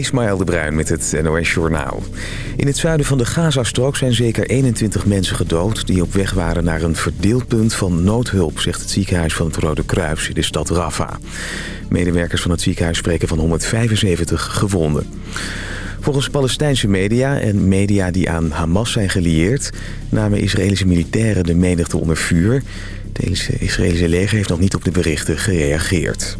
Ismaël de Bruin met het NOS Journaal. In het zuiden van de Gazastrook zijn zeker 21 mensen gedood... die op weg waren naar een verdeelpunt van noodhulp... zegt het ziekenhuis van het Rode Kruis in de stad Rafah. Medewerkers van het ziekenhuis spreken van 175 gewonden. Volgens Palestijnse media en media die aan Hamas zijn gelieerd... namen Israëlische militairen de menigte onder vuur. Het Israëlische leger heeft nog niet op de berichten gereageerd.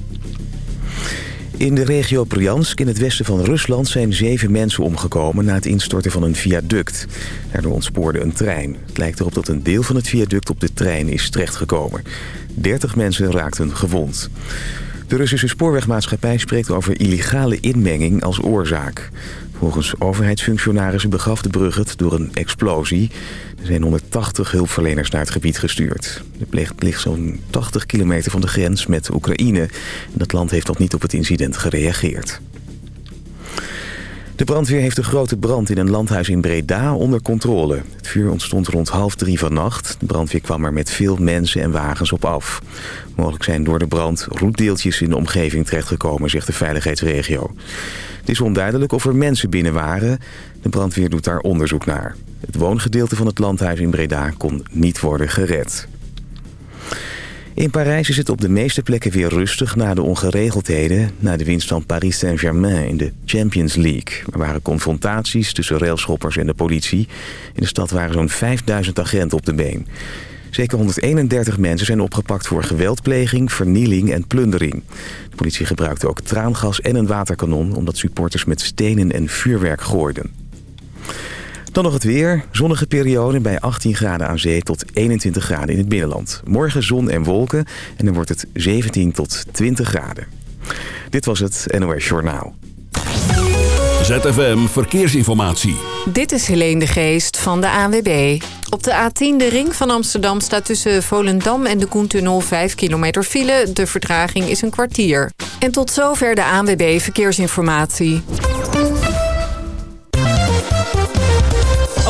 In de regio Bryansk in het westen van Rusland zijn zeven mensen omgekomen na het instorten van een viaduct. Daardoor ontspoorde een trein. Het lijkt erop dat een deel van het viaduct op de trein is terechtgekomen. 30 mensen raakten gewond. De Russische spoorwegmaatschappij spreekt over illegale inmenging als oorzaak. Volgens overheidsfunctionarissen begaf de brug het door een explosie. Er zijn 180 hulpverleners naar het gebied gestuurd. De plek ligt zo'n 80 kilometer van de grens met Oekraïne. Dat land heeft nog niet op het incident gereageerd. De brandweer heeft een grote brand in een landhuis in Breda onder controle. Het vuur ontstond rond half drie vannacht. De brandweer kwam er met veel mensen en wagens op af. Mogelijk zijn door de brand roetdeeltjes in de omgeving terechtgekomen, zegt de veiligheidsregio. Het is onduidelijk of er mensen binnen waren. De brandweer doet daar onderzoek naar. Het woongedeelte van het landhuis in Breda kon niet worden gered. In Parijs is het op de meeste plekken weer rustig na de ongeregeldheden... na de winst van Paris Saint-Germain in de Champions League. Er waren confrontaties tussen railschoppers en de politie. In de stad waren zo'n 5000 agenten op de been. Zeker 131 mensen zijn opgepakt voor geweldpleging, vernieling en plundering. De politie gebruikte ook traangas en een waterkanon... omdat supporters met stenen en vuurwerk gooiden. Dan nog het weer. Zonnige periode bij 18 graden aan zee tot 21 graden in het binnenland. Morgen zon en wolken en dan wordt het 17 tot 20 graden. Dit was het NOS Journaal. ZFM Verkeersinformatie. Dit is Helene de Geest van de ANWB. Op de A10, de ring van Amsterdam, staat tussen Volendam en de Koentunnel 5 kilometer file. De vertraging is een kwartier. En tot zover de ANWB Verkeersinformatie.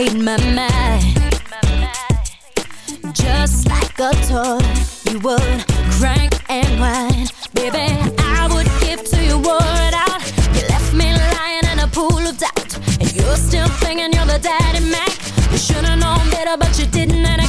Played my mind. Just like a toy, you would crank and whine. Baby, I would give to you word out. You left me lying in a pool of doubt. And you're still thinking you're the daddy Mac. You should've known better, but you didn't,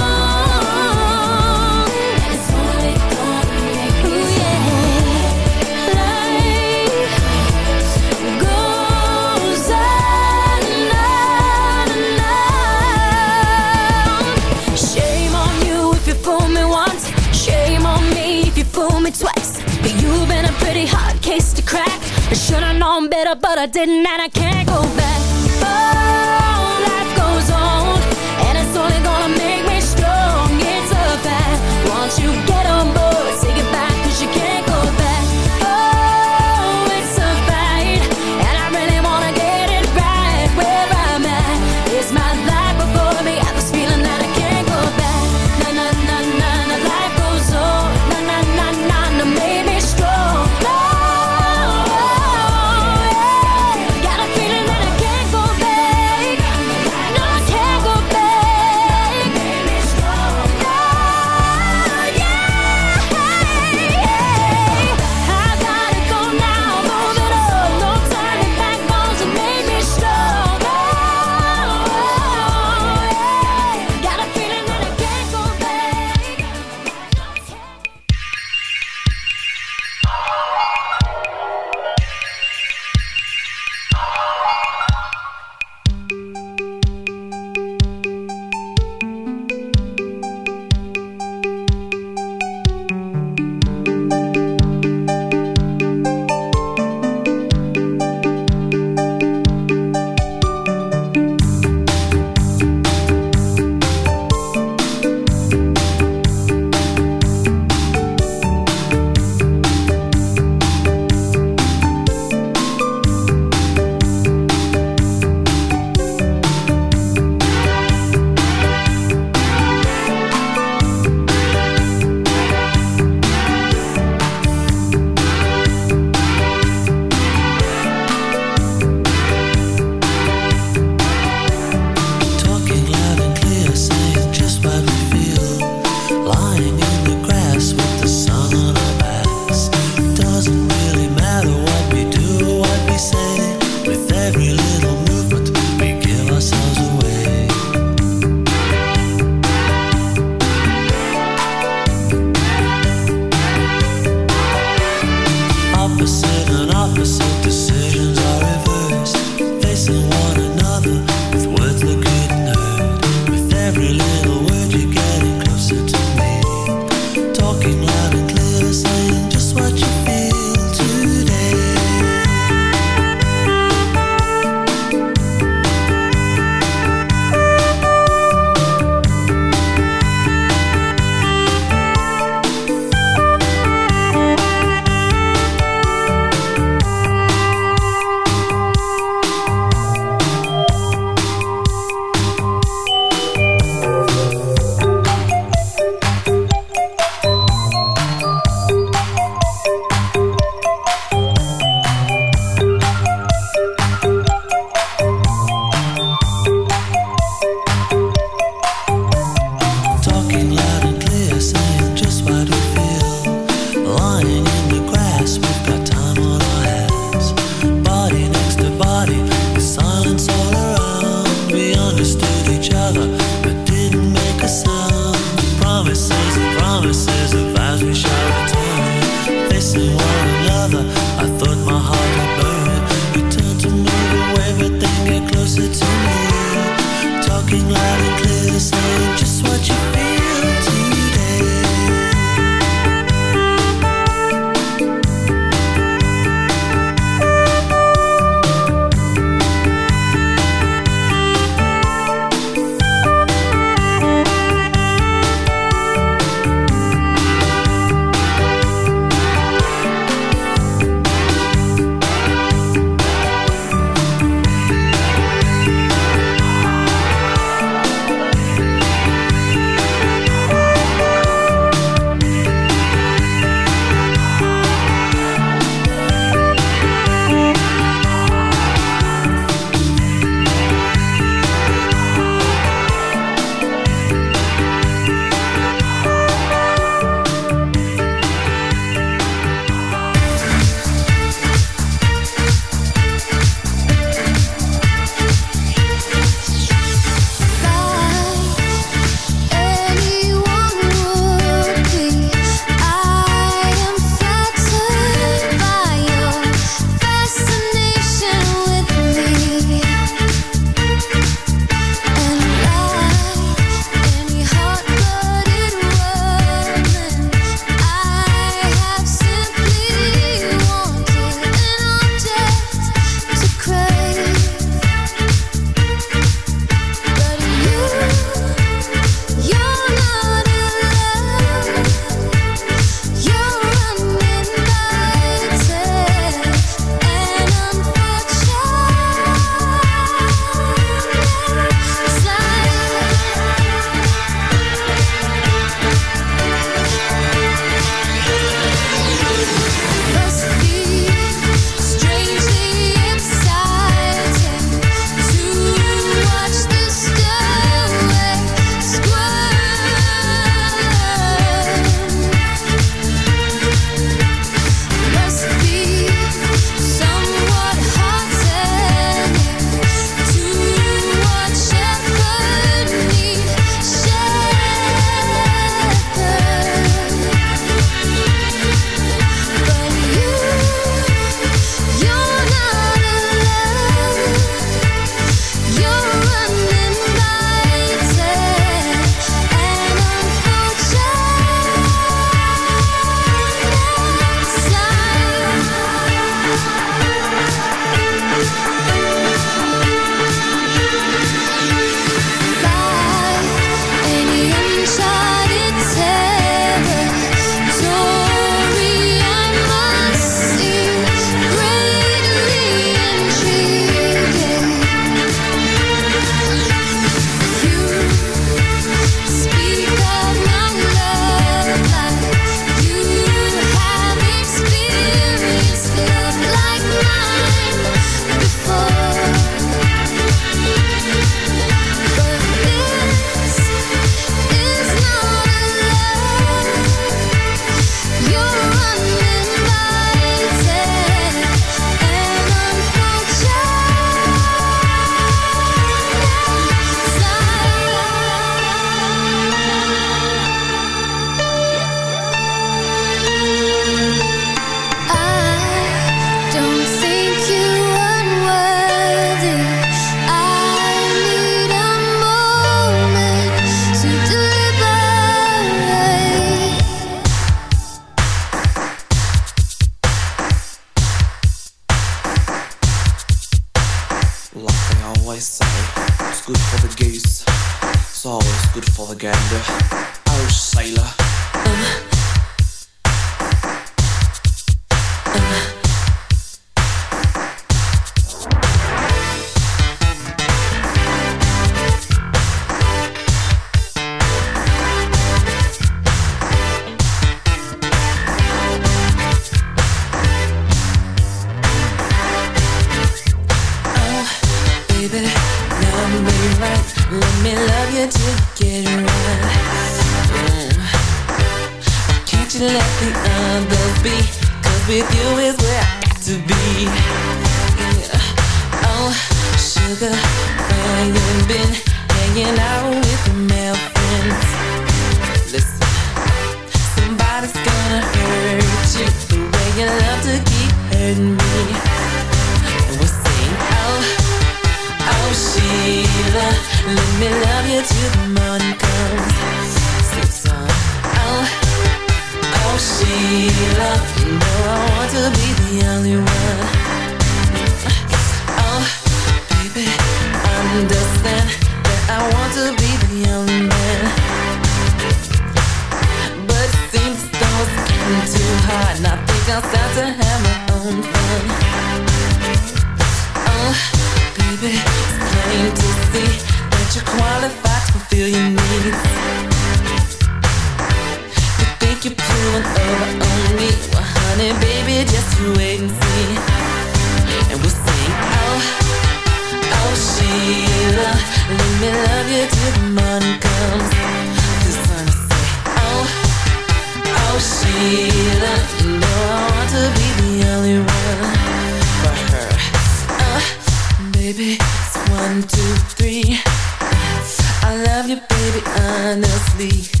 Oh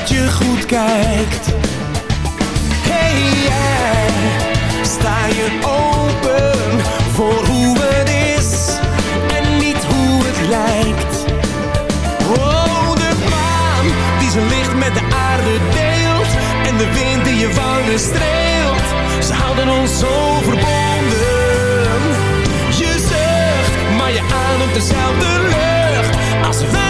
dat je goed kijkt? Hey jij, sta je open voor hoe het is en niet hoe het lijkt? Oh, de maan die zijn licht met de aarde deelt en de wind die je wangen streelt. Ze houden ons zo verbonden. Je zucht, maar je ademt dezelfde lucht als wij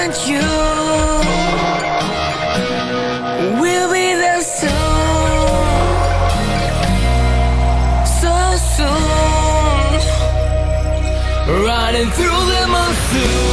and you will be there so soon, through the monsoon.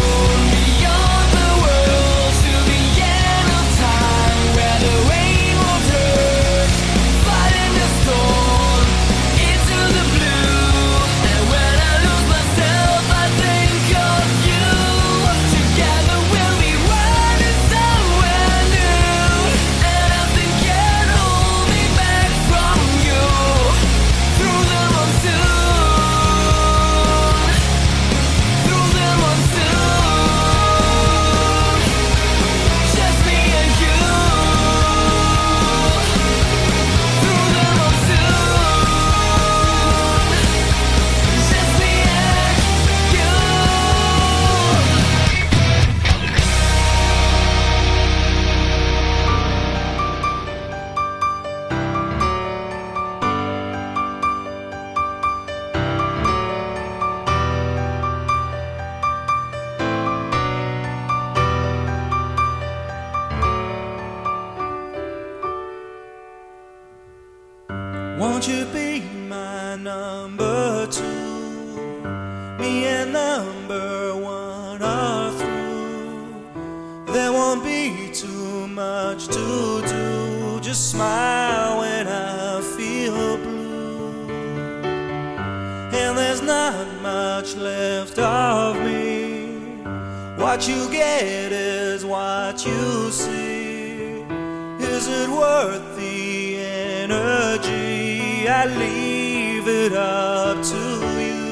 sincere? Is it worth the energy? I leave it up to you.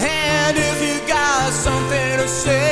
And if you got something to say,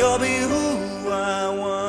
You'll be who I want.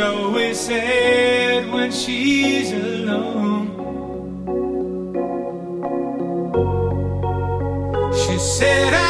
always sad when she's alone. She said,